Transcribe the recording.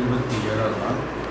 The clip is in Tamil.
இருபத்தி ஏழாம் நாள்.